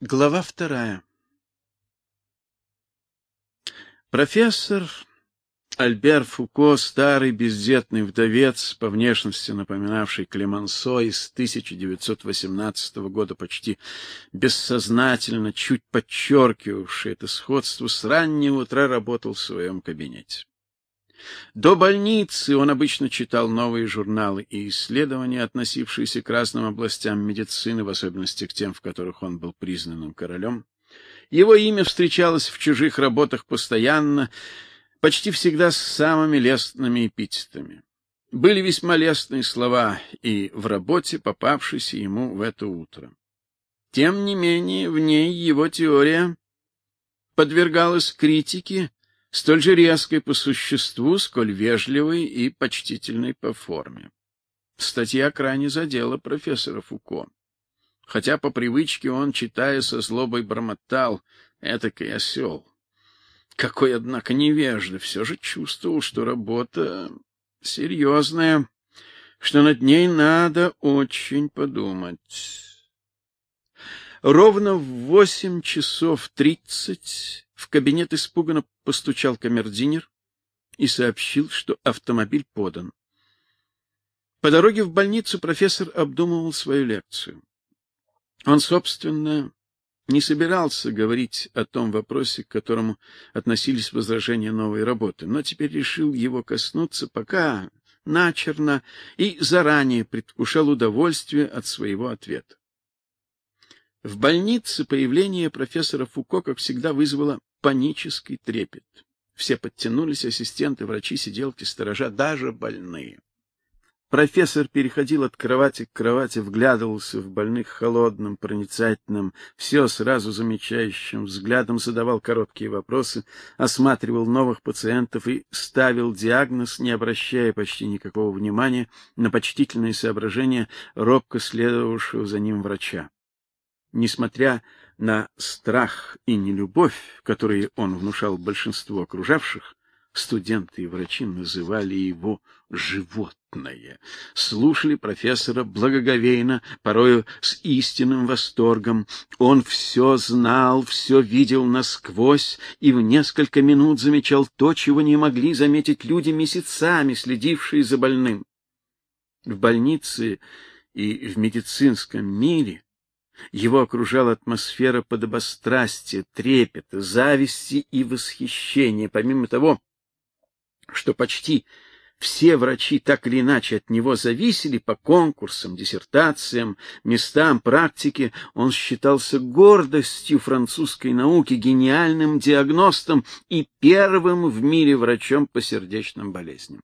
Глава вторая. Профессор Альбер Фуко, старый бездетный вдовец, по внешности напоминавший Клемансо из 1918 года, почти бессознательно, чуть подчеркивавший это сходство, с раннего утра работал в своем кабинете. До больницы он обычно читал новые журналы и исследования, относившиеся к разным областям медицины, в особенности к тем, в которых он был признанным королем. Его имя встречалось в чужих работах постоянно, почти всегда с самыми лестными эпитетами. Были весьма лестные слова и в работе, попавшейся ему в это утро. Тем не менее, в ней его теория подвергалась критике столь же резкой по существу, сколь вежливой и почтительной по форме. Статья крайне задела профессора Фуко. Хотя по привычке он, читая со злобой, бормотал «этакий осел». Какой, однако, невежда, все же чувствовал, что работа серьезная, что над ней надо очень подумать. Ровно в восемь часов тридцать в кабинет испуганно постучал камердинер и сообщил, что автомобиль подан. По дороге в больницу профессор обдумывал свою лекцию. Он, собственно, не собирался говорить о том вопросе, к которому относились возражения новой работы, но теперь решил его коснуться пока начерно и заранее предвкушал удовольствие от своего ответа. В больнице появление профессора Фуко, как всегда, вызвало панический трепет. Все подтянулись, ассистенты, врачи, сиделки, сторожа, даже больные. Профессор переходил от кровати к кровати, вглядывался в больных холодным, проницательным, все сразу замечающим взглядом, задавал короткие вопросы, осматривал новых пациентов и ставил диагноз, не обращая почти никакого внимания на почтительные соображения робко следовавшего за ним врача. Несмотря на страх и нелюбовь, которые он внушал большинству окружавших, студенты и врачи называли его животное. Слушали профессора благоговейно, порою с истинным восторгом. Он все знал, все видел насквозь и в несколько минут замечал то, чего не могли заметить люди месяцами, следившие за больным. В больнице и в медицинском мире его окружала атмосфера подобострастия, трепета, зависти и восхищения. Помимо того, что почти все врачи так или иначе от него зависели по конкурсам, диссертациям, местам практики, он считался гордостью французской науки, гениальным диагностом и первым в мире врачом по сердечным болезням.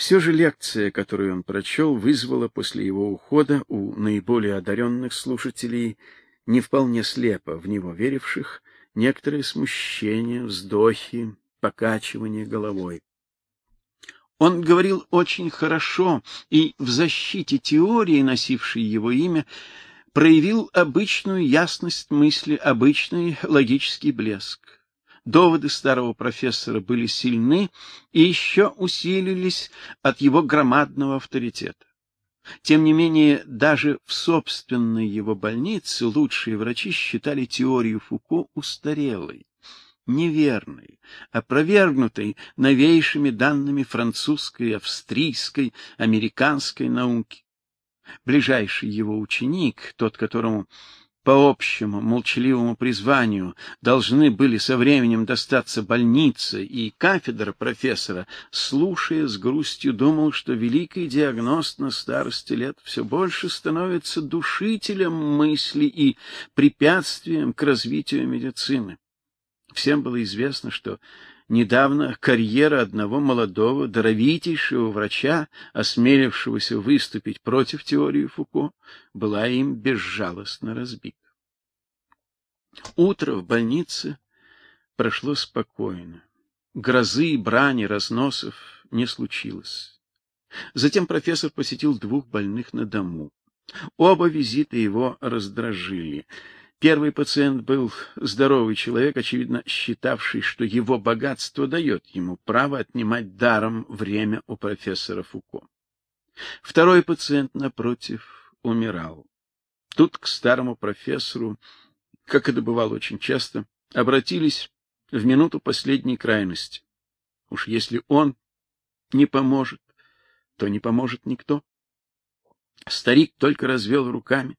Все же лекция, которую он прочел, вызвала после его ухода у наиболее одаренных слушателей, не вполне слепо в него веривших, некоторое смущение, вздохи, покачивание головой. Он говорил очень хорошо и в защите теории, носившей его имя, проявил обычную ясность мысли, обычный логический блеск. Доводы старого профессора были сильны и еще усилились от его громадного авторитета. Тем не менее, даже в собственной его больнице лучшие врачи считали теорию Фуко устарелой, неверной, опровергнутой новейшими данными французской, австрийской, американской науки. Ближайший его ученик, тот, которому по общему молчаливому призванию должны были со временем достаться больница и кафедра профессора, слушая с грустью, думал, что великий диагност на старости лет все больше становится душителем мысли и препятствием к развитию медицины. Всем было известно, что Недавно карьера одного молодого, даровитейшего врача, осмелившегося выступить против теории Фуко, была им безжалостно разбита. Утро в больнице прошло спокойно. Грозы, брани, разносов не случилось. Затем профессор посетил двух больных на дому. Оба визита его раздражили. Первый пациент был здоровый человек, очевидно считавший, что его богатство дает ему право отнимать даром время у профессора Фуко. Второй пациент напротив умирал. Тут к старому профессору, как это бывало очень часто, обратились в минуту последней крайности. Уж если он не поможет, то не поможет никто. Старик только развел руками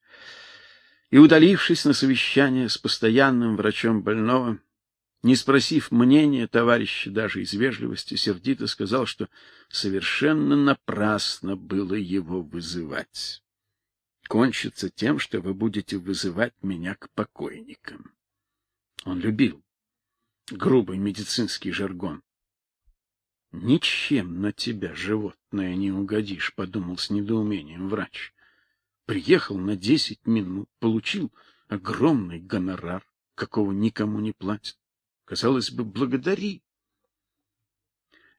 и, удалившись на совещание с постоянным врачом больного, не спросив мнения товарища даже из вежливости, сердито сказал, что совершенно напрасно было его вызывать. Кончится тем, что вы будете вызывать меня к покойникам. Он любил грубый медицинский жаргон. Ничем на тебя, животное, не угодишь, подумал с недоумением врач. Приехал на десять минут, получил огромный гонорар, какого никому не платят. Казалось бы, благодари.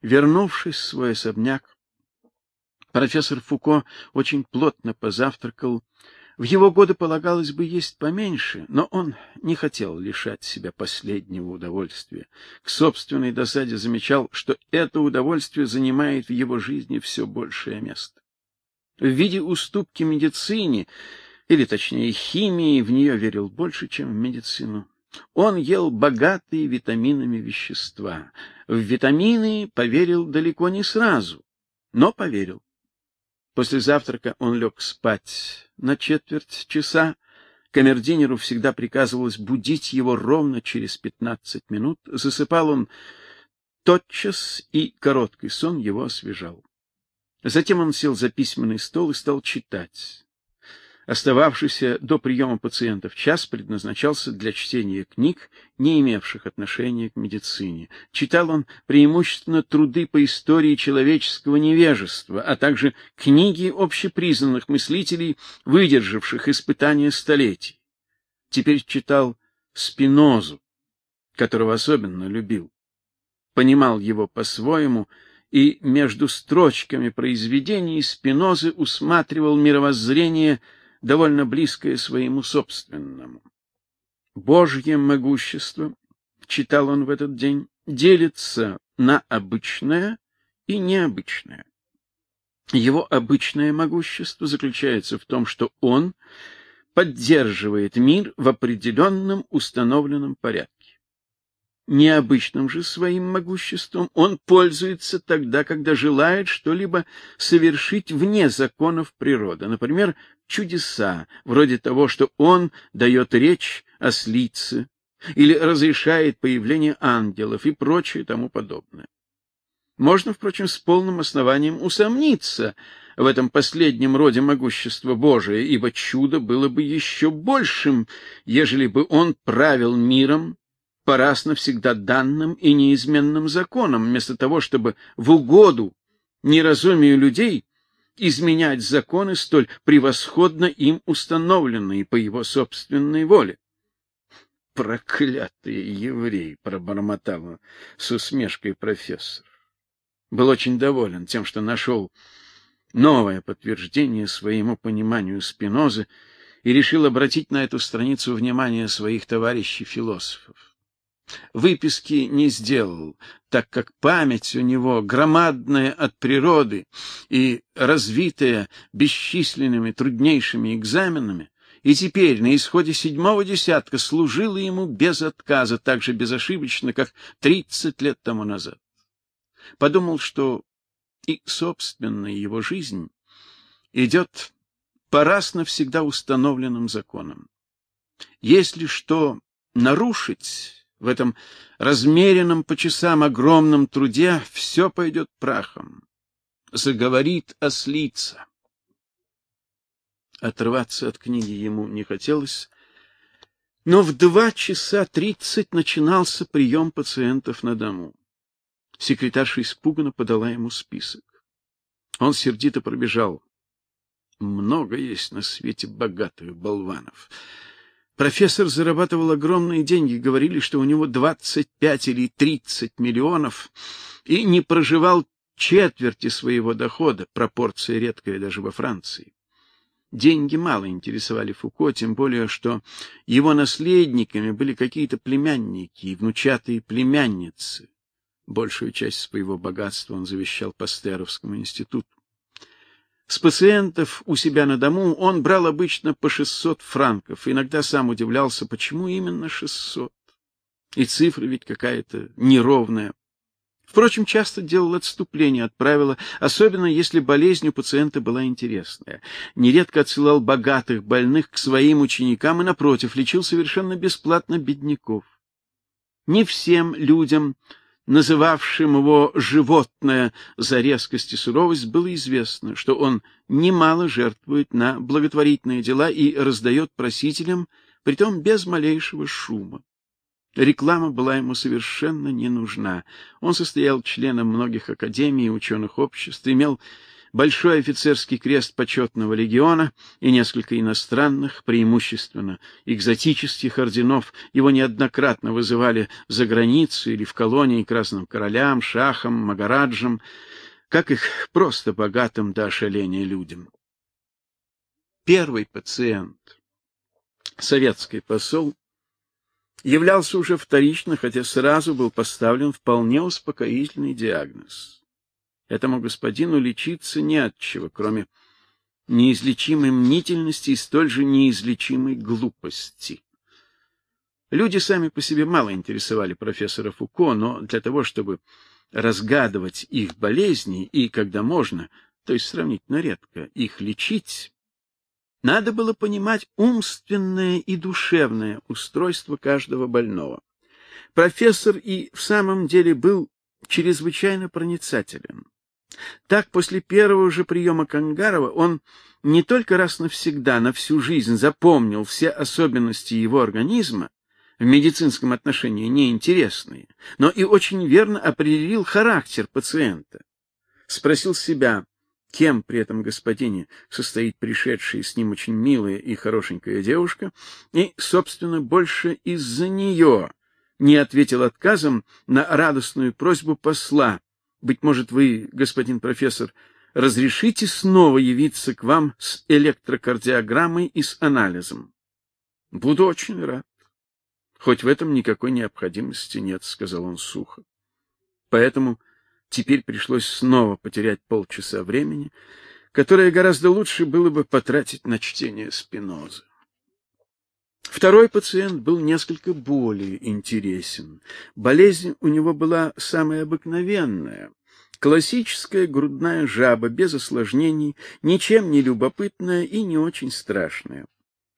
Вернувшись в свой особняк, профессор Фуко очень плотно позавтракал. В его годы полагалось бы есть поменьше, но он не хотел лишать себя последнего удовольствия. К собственной досаде замечал, что это удовольствие занимает в его жизни все большее место. В виде уступки медицине, или точнее химии, в нее верил больше, чем в медицину. Он ел богатые витаминами вещества. В витамины поверил далеко не сразу, но поверил. После завтрака он лег спать на четверть часа. Камердинеру всегда приказывалось будить его ровно через пятнадцать минут. Засыпал он тотчас, и короткий сон его освежал. Затем он сел за письменный стол и стал читать. Остававшийся до приема пациентов час предназначался для чтения книг, не имевших отношения к медицине. Читал он преимущественно труды по истории человеческого невежества, а также книги общепризнанных мыслителей, выдержавших испытания столетий. Теперь читал Спинозу, которого особенно любил. Понимал его по-своему и между строчками произведений Спинозы усматривал мировоззрение довольно близкое своему собственному. Божье могущество, читал он в этот день, делится на обычное и необычное. Его обычное могущество заключается в том, что он поддерживает мир в определенном установленном порядке. Необычным же своим могуществом он пользуется тогда, когда желает что-либо совершить вне законов природы, например, чудеса, вроде того, что он дает речь ослице или разрешает появление ангелов и прочее тому подобное. Можно, впрочем, с полным основанием усомниться в этом последнем роде могущества Божия, ибо чудо было бы еще большим, ежели бы он правил миром по раз навсегда данным и неизменным законам, вместо того, чтобы в угоду неразумию людей изменять законы столь превосходно им установленные по его собственной воле. Проклятый еврей, пробормотал с усмешкой профессор. Был очень доволен тем, что нашел новое подтверждение своему пониманию Спинозы и решил обратить на эту страницу внимание своих товарищей-философов. Выписки не сделал, так как память у него громадная от природы и развитая бесчисленными труднейшими экзаменами, и теперь на исходе седьмого десятка служила ему без отказа, так же безошибочно, как тридцать лет тому назад. Подумал, что и собственная его жизнь идет по раз навсегда установленным законам. Если что нарушить, в этом размеренном по часам огромном труде все пойдет прахом. Заговорит ослица. Отрываться от книги ему не хотелось, но в два часа тридцать начинался прием пациентов на дому. Секретарша испуганно подала ему список. Он сердито пробежал. Много есть на свете богатых болванов. Профессор зарабатывал огромные деньги, говорили, что у него 25 или 30 миллионов, и не проживал четверти своего дохода, пропорция редкая даже во Франции. Деньги мало интересовали Фуко, тем более что его наследниками были какие-то племянники и внучатые племянницы. Большую часть своего богатства он завещал Пастеровскому институту. С пациентов у себя на дому он брал обычно по 600 франков, иногда сам удивлялся, почему именно 600. И цифра ведь какая-то неровная. Впрочем, часто делал отступление от правила, особенно если болезнь у пациента была интересная. Нередко отсылал богатых больных к своим ученикам и напротив лечил совершенно бесплатно бедняков. Не всем людям называвшим его животное за резкость и суровость, было известно, что он немало жертвует на благотворительные дела и раздает просителям, притом без малейшего шума. Реклама была ему совершенно не нужна. Он состоял членом многих академий и ученых обществ, имел большой офицерский крест почетного легиона и несколько иностранных, преимущественно экзотических орденов. Его неоднократно вызывали за границу или в колонии красным королям, шахам, магараджам, как их просто богатым до ошаления людям. Первый пациент, советский посол, являлся уже вторично, хотя сразу был поставлен вполне успокоительный диагноз. Этому господину лечиться не от чего, кроме неизлечимой мнительности и столь же неизлечимой глупости. Люди сами по себе мало интересовали профессора Фуко, но для того, чтобы разгадывать их болезни и, когда можно, то есть сравнительно редко, их лечить, надо было понимать умственное и душевное устройство каждого больного. Профессор и в самом деле был чрезвычайно проницателен. Так, после первого же приема Кангарова он не только раз навсегда, на всю жизнь запомнил все особенности его организма, в медицинском отношении неинтересные, но и очень верно определил характер пациента. Спросил себя, кем при этом господине состоит пришедшая с ним очень милая и хорошенькая девушка, и, собственно, больше из-за нее не ответил отказом на радостную просьбу посла быть может, вы, господин профессор, разрешите снова явиться к вам с электрокардиограммой и с анализом? Буду очень рад. Хоть в этом никакой необходимости нет, сказал он сухо. Поэтому теперь пришлось снова потерять полчаса времени, которое гораздо лучше было бы потратить на чтение Спинозы. Второй пациент был несколько более интересен. Болезнь у него была самая обыкновенная. Классическая грудная жаба без осложнений, ничем не любопытная и не очень страшная.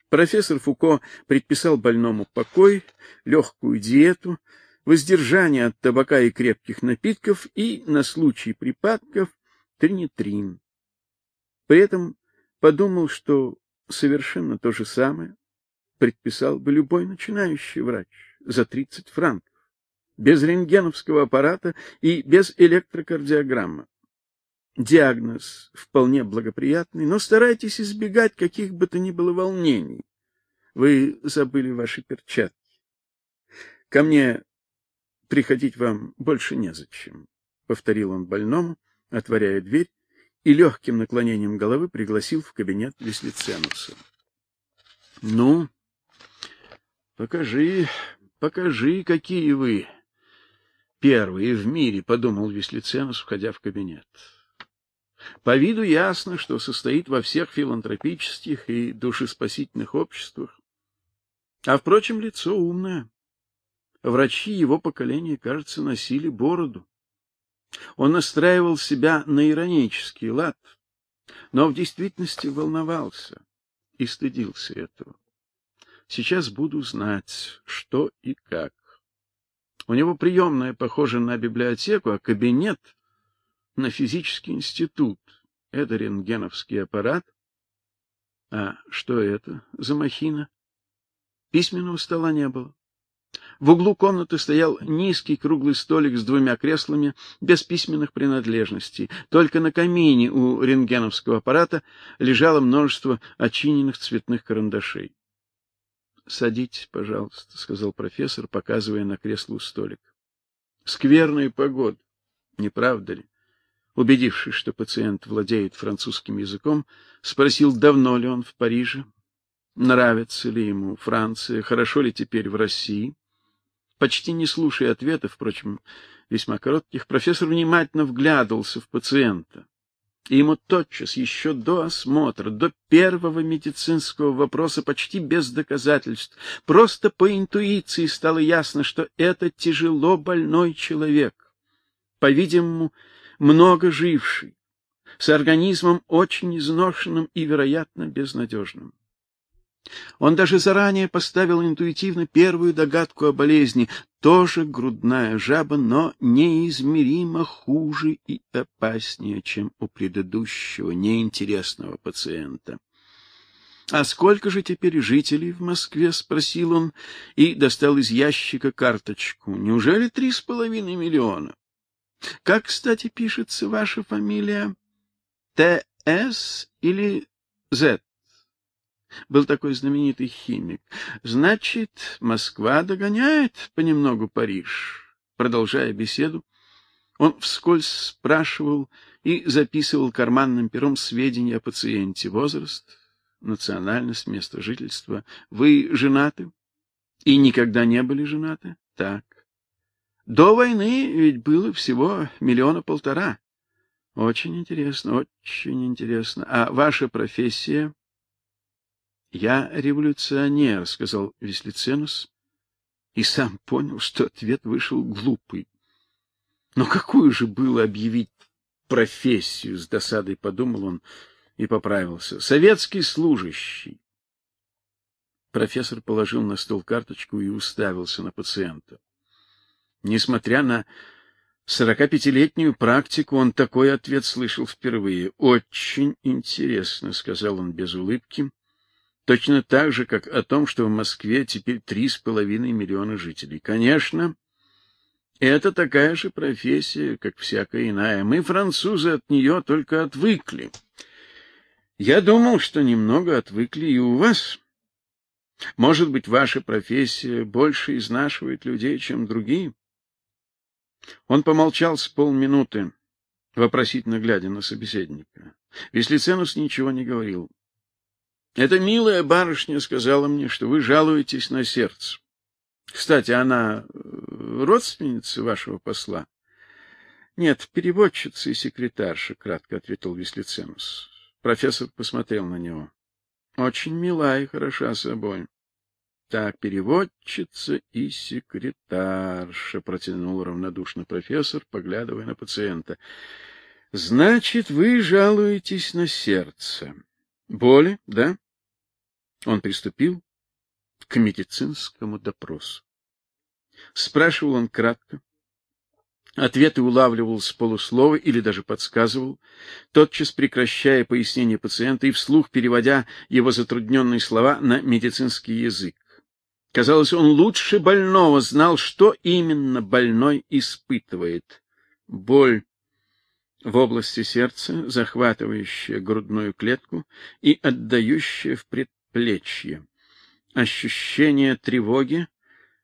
Профессор Фуко предписал больному покой, легкую диету, воздержание от табака и крепких напитков и на случай припадков тринитрин. При этом подумал, что совершенно то же самое предписал бы любой начинающий врач за 30 франков, без рентгеновского аппарата и без электрокардиограммы. Диагноз вполне благоприятный, но старайтесь избегать каких бы то ни было волнений. Вы забыли ваши перчатки. Ко мне приходить вам больше незачем, повторил он больному, отворяя дверь и легким наклонением головы пригласил в кабинет Веслиценуса. Ну, Покажи, покажи, какие вы первые в мире, подумал Веслиценус, входя в кабинет. По виду ясно, что состоит во всех филантропических и душеспасительных обществах. А впрочем, лицо умное. Врачи его поколения, кажется, носили бороду. Он настраивал себя на иронический лад, но в действительности волновался и стыдился этого. Сейчас буду знать, что и как. У него приемная похожа на библиотеку, а кабинет на физический институт. Это рентгеновский аппарат. А что это за махина? Письменного стола не было. В углу комнаты стоял низкий круглый столик с двумя креслами без письменных принадлежностей. Только на камине у рентгеновского аппарата лежало множество очиненных цветных карандашей. Садитесь, пожалуйста, сказал профессор, показывая на кресло у столика. Скверная погода, не правда ли? Убедившись, что пациент владеет французским языком, спросил, давно ли он в Париже, нравится ли ему Франция, хорошо ли теперь в России. Почти не слушая ответов, впрочем, весьма коротких, профессор внимательно вглядывался в пациента. И ему тотчас, еще до осмотра, до первого медицинского вопроса, почти без доказательств, просто по интуиции стало ясно, что это тяжело больной человек, по-видимому, много живший, с организмом очень изношенным и, вероятно, безнадежным. Он даже заранее поставил интуитивно первую догадку о болезни, тоже грудная жаба, но неизмеримо хуже и опаснее, чем у предыдущего неинтересного пациента. А сколько же теперь жителей в Москве, спросил он и достал из ящика карточку. Неужели три с половиной миллиона? Как, кстати, пишется ваша фамилия? Т.С. или З? Был такой знаменитый химик. Значит, Москва догоняет понемногу Париж. Продолжая беседу, он вскользь спрашивал и записывал карманным пером сведения о пациенте: возраст, национальность, место жительства. Вы женаты? И никогда не были женаты? Так. До войны ведь было всего миллиона полтора. Очень интересно, очень интересно. А ваша профессия? Я революционер, сказал Веслиценус, и сам понял, что ответ вышел глупый. Но какую же было объявить профессию, с досадой подумал он и поправился. Советский служащий. Профессор положил на стол карточку и уставился на пациента. Несмотря на сорокапятилетнюю практику, он такой ответ слышал впервые. Очень интересно, сказал он без улыбки Точно так же, как о том, что в Москве теперь три с половиной миллиона жителей. Конечно, это такая же профессия, как всякая иная. Мы, французы, от нее только отвыкли. Я думал, что немного отвыкли и у вас. Может быть, ваша профессия больше изнашивает людей, чем другие? Он помолчал с полминуты, вопросительно глядя на собеседника. Веслиценус ничего не говорил. Эта милая барышня сказала мне, что вы жалуетесь на сердце. Кстати, она э, родственница вашего посла? Нет, переводчица и секретарша, кратко ответил Веслиценус. Профессор посмотрел на него. Очень милая и хороша собой. Так, переводчица и секретарша, протянул равнодушно профессор, поглядывая на пациента. Значит, вы жалуетесь на сердце. Боли, да? Он приступил к медицинскому допросу. Спрашивал он кратко, ответы улавливал с полуслова или даже подсказывал, тотчас прекращая пояснение пациента и вслух переводя его затрудненные слова на медицинский язык. Казалось, он лучше больного знал, что именно больной испытывает: боль в области сердца, захватывающая грудную клетку и отдающая в пред предплечье. Ощущение тревоги,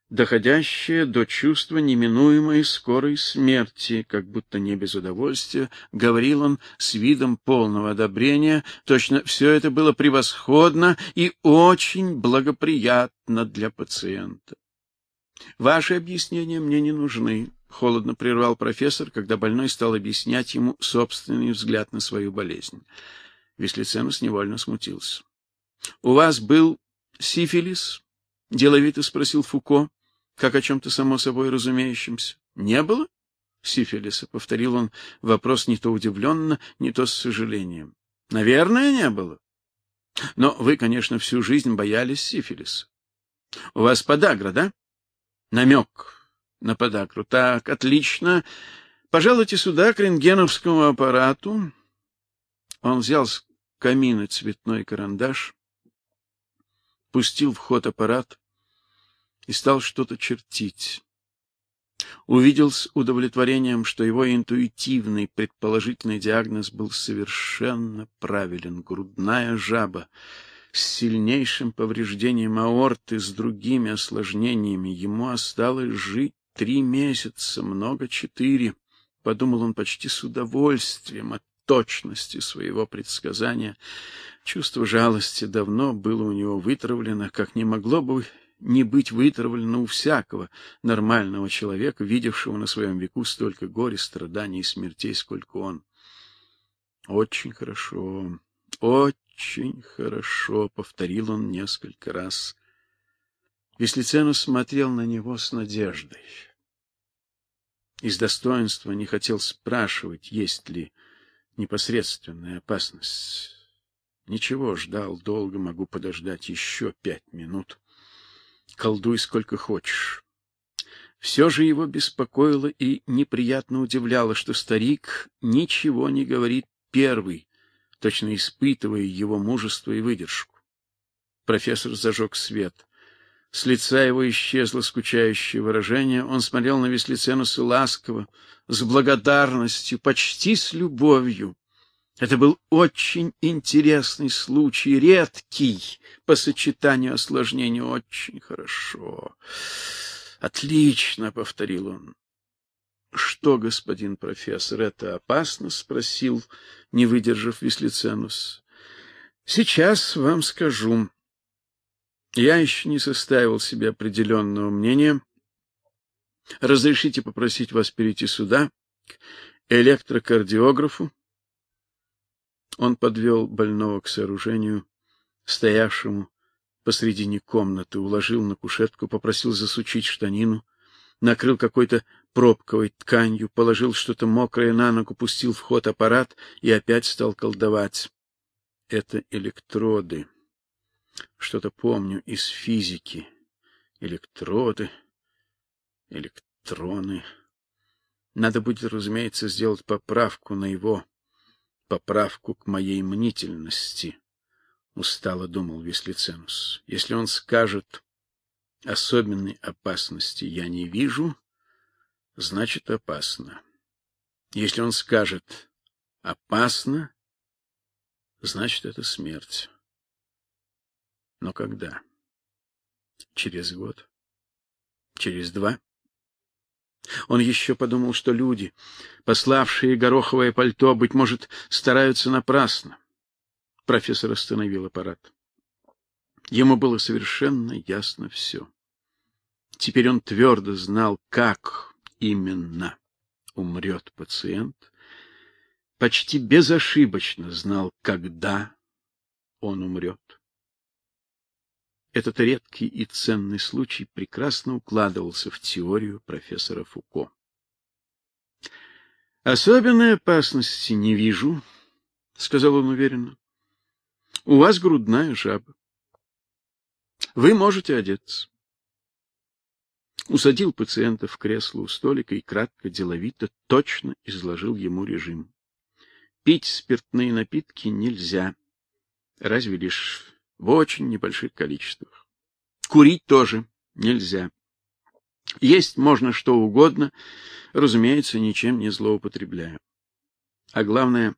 доходящее до чувства неминуемой скорой смерти, как будто не без удовольствия, говорил он с видом полного одобрения, точно все это было превосходно и очень благоприятно для пациента. Ваши объяснения мне не нужны, холодно прервал профессор, когда больной стал объяснять ему собственный взгляд на свою болезнь. Веслиценус невольно смутился. У вас был сифилис? деловито спросил Фуко, как о чем то само собой разумеющемся. Не было сифилиса, повторил он вопрос не то удивленно, не то с сожалением. Наверное, не было. Но вы, конечно, всю жизнь боялись сифилиса. У вас подагра, да? Намек на подагру. Так, отлично. Пожалуйте сюда к рентгеновскому аппарату. Он взял с камина цветной карандаш, пустил в ход аппарат и стал что-то чертить. Увидел с удовлетворением, что его интуитивный предположительный диагноз был совершенно правилен грудная жаба с сильнейшим повреждением аорты, с другими осложнениями. Ему осталось жить три месяца, много четыре, подумал он почти с удовольствием от точности своего предсказания. Чувство жалости давно было у него вытравлено, как не могло бы не быть вытравлено у всякого нормального человека, видевшего на своем веку столько горя, страданий и смертей, сколько он. Очень хорошо. Очень хорошо, повторил он несколько раз. Веслиценус смотрел на него с надеждой. Из достоинства не хотел спрашивать, есть ли непосредственная опасность. Ничего, ждал долго, могу подождать еще пять минут. Колдуй сколько хочешь. Все же его беспокоило и неприятно удивляло, что старик ничего не говорит первый, точно испытывая его мужество и выдержку. Профессор зажег свет. С лица его исчезло скучающее выражение, он смотрел на Веслиценуса ласково, с благодарностью, почти с любовью. Это был очень интересный случай, редкий по сочетанию осложнений, очень хорошо. Отлично, повторил он. Что, господин профессор, это опасно, спросил, не выдержав Веслиценус. Сейчас вам скажу. Я еще не составил себе определенного мнения. Разрешите попросить вас перейти сюда к электрокардиографу. Он подвел больного к сооружению, стоявшему посредине комнаты, уложил на кушетку, попросил засучить штанину, накрыл какой-то пробковой тканью, положил что-то мокрое на ногу, пустил в ход аппарат и опять стал колдовать. Это электроды. Что-то помню из физики. Электроды, электроны. Надо будет, разумеется, сделать поправку на его поправку к моей мнительности. Устало думал Веслиценус. Если он скажет особенной опасности я не вижу, значит опасно. Если он скажет опасно, значит это смерть. Но когда? Через год? Через два? Он еще подумал, что люди, пославшие гороховое пальто, быть может, стараются напрасно. Профессор остановил аппарат. Ему было совершенно ясно все. Теперь он твердо знал, как именно умрет пациент, почти безошибочно знал, когда он умрет. Этот редкий и ценный случай прекрасно укладывался в теорию профессора Фуко. Особенной опасности не вижу, сказал он уверенно. У вас грудная жаба. Вы можете одеться. Усадил пациента в кресло у столика и кратко, деловито, точно изложил ему режим. Пить спиртные напитки нельзя, разве лишь в очень небольших количествах. Курить тоже нельзя. Есть можно что угодно, разумеется, ничем не злоупотребляя. А главное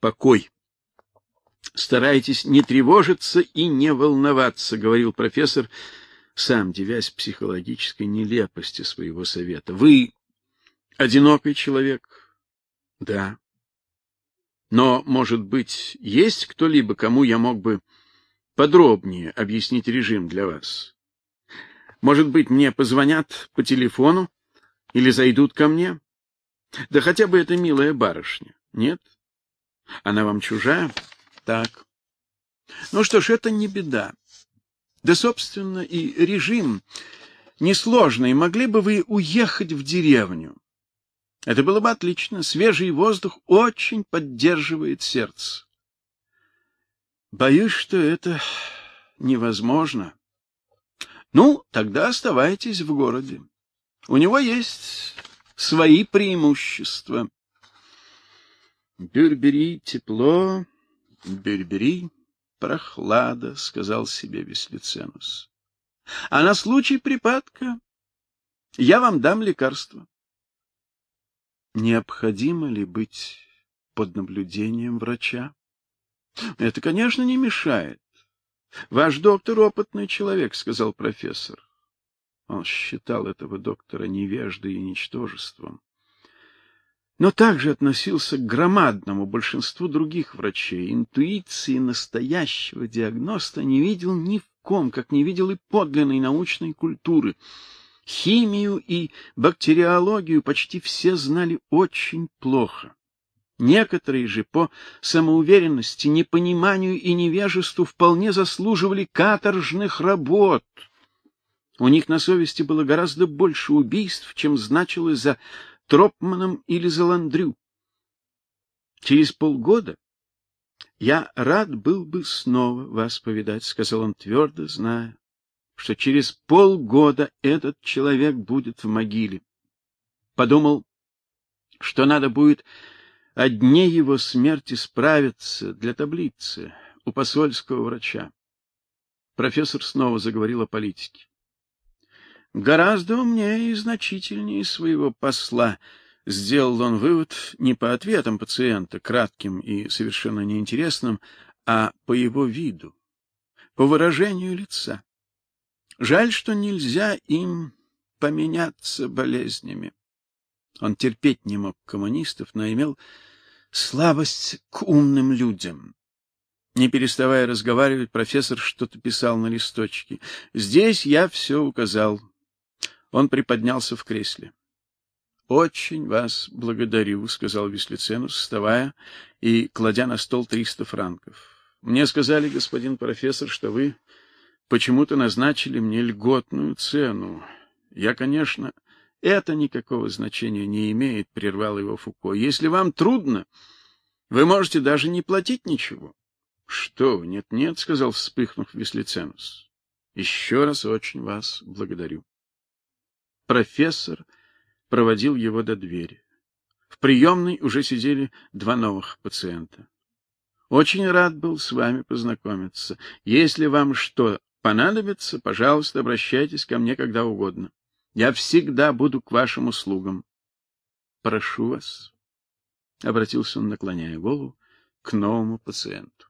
покой. Старайтесь не тревожиться и не волноваться, говорил профессор, сам девясь психологической нелепости своего совета. Вы одинокий человек? Да. Но, может быть, есть кто-либо, кому я мог бы подробнее объяснить режим для вас. Может быть, мне позвонят по телефону или зайдут ко мне? Да хотя бы эта милая барышня. Нет? Она вам чужая? Так. Ну что ж, это не беда. Да, собственно, и режим несложный. Могли бы вы уехать в деревню? Это было бы отлично. Свежий воздух очень поддерживает сердце. Боюсь, что это невозможно. Ну, тогда оставайтесь в городе. У него есть свои преимущества. Бюрбери тепло, Бюрбери прохлада, сказал себе Веслиценус. А на случай припадка я вам дам лекарство. Необходимо ли быть под наблюдением врача? Это, конечно, не мешает. Ваш доктор опытный человек, сказал профессор. Он считал этого доктора невеждой и ничтожеством. Но также относился к громадному большинству других врачей. Интуиции настоящего диагноста не видел ни в ком, как не видел и подлинной научной культуры. Химию и бактериологию почти все знали очень плохо. Некоторые же по самоуверенности, непониманию и невежеству вполне заслуживали каторжных работ. У них на совести было гораздо больше убийств, чем значилось за Тропманом или за Ландрю. Через полгода я рад был бы снова вас повидать, сказал он твердо, зная, что через полгода этот человек будет в могиле. Подумал, что надо будет о его смерти справиться для таблицы у посольского врача. Профессор снова заговорил о политике. Гораздо умнее и значительнее своего посла, сделал он вывод не по ответам пациента, кратким и совершенно неинтересным, а по его виду, по выражению лица. Жаль, что нельзя им поменяться болезнями. Он терпеть не мог коммунистов, но имел слабость к умным людям. Не переставая разговаривать, профессор что-то писал на листочке. Здесь я все указал. Он приподнялся в кресле. Очень вас благодарю, сказал Веслиценус, вставая и кладя на стол триста франков. Мне сказали, господин профессор, что вы почему-то назначили мне льготную цену. Я, конечно, это никакого значения не имеет, прервал его Фуко. Если вам трудно, вы можете даже не платить ничего. Что? Нет, нет, сказал, вспыхнув Веслиценус. Еще раз очень вас благодарю. Профессор проводил его до двери. В приемной уже сидели два новых пациента. Очень рад был с вами познакомиться. Если вам что понадобится, пожалуйста, обращайтесь ко мне когда угодно. Я всегда буду к вашим услугам. Прошу вас, обратился он, наклоняя голову к новому пациенту.